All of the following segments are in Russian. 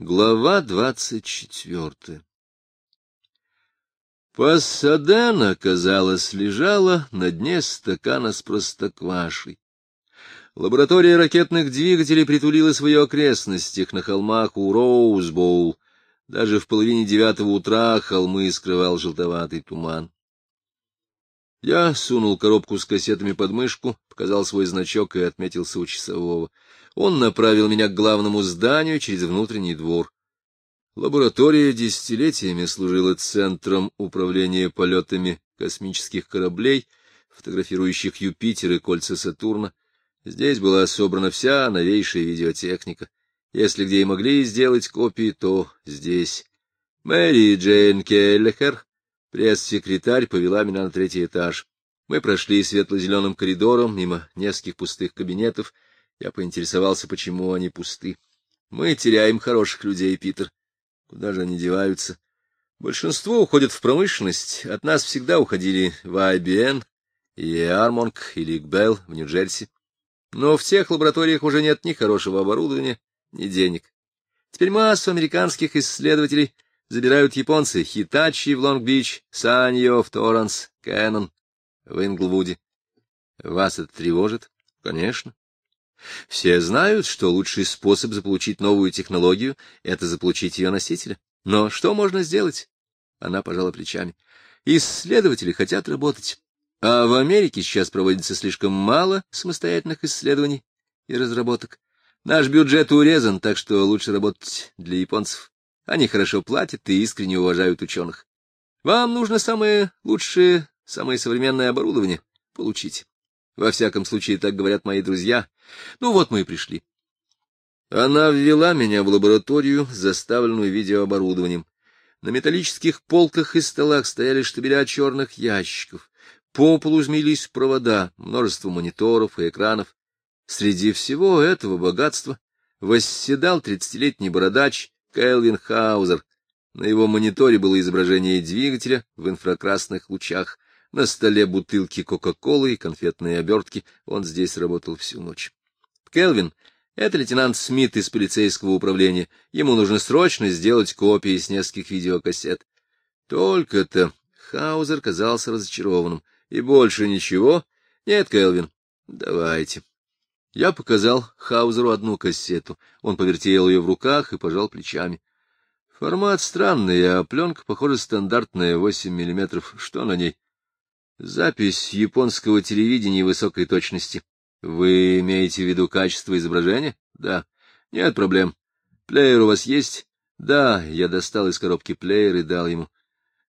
Глава двадцать четвертая Пассадена, казалось, лежала на дне стакана с простоквашей. Лаборатория ракетных двигателей притулила в ее окрестностях на холмах у Роузбоул. Даже в половине девятого утра холмы скрывал желтоватый туман. Я сунул коробку с кассетами под мышку, показал свой значок и отметился у часового. Он направил меня к главному зданию через внутренний двор. Лаборатория десятилетиями служила центром управления полетами космических кораблей, фотографирующих Юпитер и кольца Сатурна. Здесь была собрана вся новейшая видеотехника. Если где и могли сделать копии, то здесь. Мэри Джейн Келлихер, пресс-секретарь, повела меня на третий этаж. Мы прошли светло-зеленым коридором мимо нескольких пустых кабинетов. Я поинтересовался, почему они пусты. — Мы теряем хороших людей, Питер. Куда же они деваются? Большинство уходят в промышленность. От нас всегда уходили в IBM и Армонг или Гбелл в Нью-Джерси. Но в тех лабораториях уже нет ни хорошего оборудования, ни денег. Теперь массу американских исследователей забирают японцы Хитачи в Лонг-Бич, Саньо в Торренс, Кэнон в Инглвуде. Вас это тревожит? Конечно. Все знают, что лучший способ заполучить новую технологию — это заполучить ее носителя. Но что можно сделать? Она пожала плечами. Исследователи хотят работать. А в Америке сейчас проводится слишком мало самостоятельных исследований и разработок. Наш бюджет урезан, так что лучше работать для японцев. Они хорошо платят и искренне уважают ученых. Вам нужно самое лучшее, самое современное оборудование. Получите. Во всяком случае, так говорят мои друзья. Ну вот мы и пришли. Она ввела меня в лабораторию, заставленную видеооборудованием. На металлических полках и столах стояли штабеля черных ящиков. По полу змеились провода, множество мониторов и экранов. Среди всего этого богатства восседал тридцатилетний бородач Кэлвин Хаузер. На его мониторе было изображение двигателя в инфракрасных лучах. На столе бутылки Кока-Колы и конфетные обертки. Он здесь работал всю ночь. Келвин — это лейтенант Смит из полицейского управления. Ему нужно срочно сделать копии с нескольких видеокассет. Только-то Хаузер казался разочарованным. И больше ничего? Нет, Келвин, давайте. Я показал Хаузеру одну кассету. Он повертел ее в руках и пожал плечами. Формат странный, а пленка, похоже, стандартная, 8 миллиметров. Что на ней? Запись японского телевидения высокой точности. Вы имеете в виду качество изображения? Да. Нет проблем. Плеер у вас есть? Да, я достал из коробки плеер и дал ему.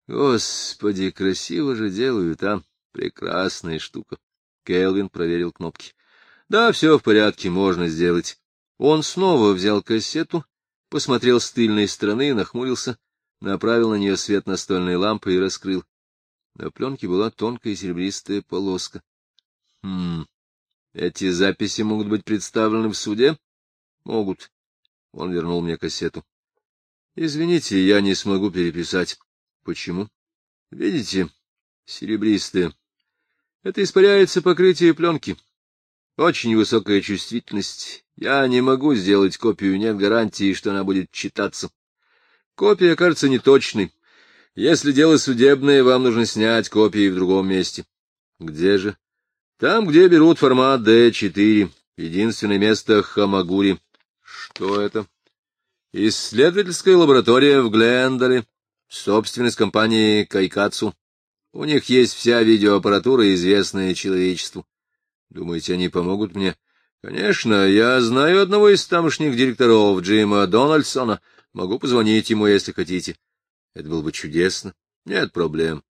Господи, красиво же делают, а? Прекрасная штука. Келвин проверил кнопки. Да, все в порядке, можно сделать. Он снова взял кассету, посмотрел с тыльной стороны, нахмурился, направил на нее свет настольной лампы и раскрыл. На пленке была тонкая серебристая полоска. Хм, эти записи могут быть представлены в суде? Могут. Он вернул мне кассету. Извините, я не смогу переписать. Почему? Видите, серебристые. Это испаряется покрытие пленки. Очень высокая чувствительность. Я не могу сделать копию, нет гарантии, что она будет читаться. Копия кажется неточной. Если дело судебное, вам нужно снять копии в другом месте. Где же? Там, где берут формат D4. Единственное место — Хамагури. Что это? Исследовательская лаборатория в Глендале. Собственность компании Кайкацу. У них есть вся видеоаппаратура, известная человечеству. Думаете, они помогут мне? Конечно, я знаю одного из тамошних директоров, Джима Дональдсона. Могу позвонить ему, если хотите. Это было бы чудесно. Нет проблем.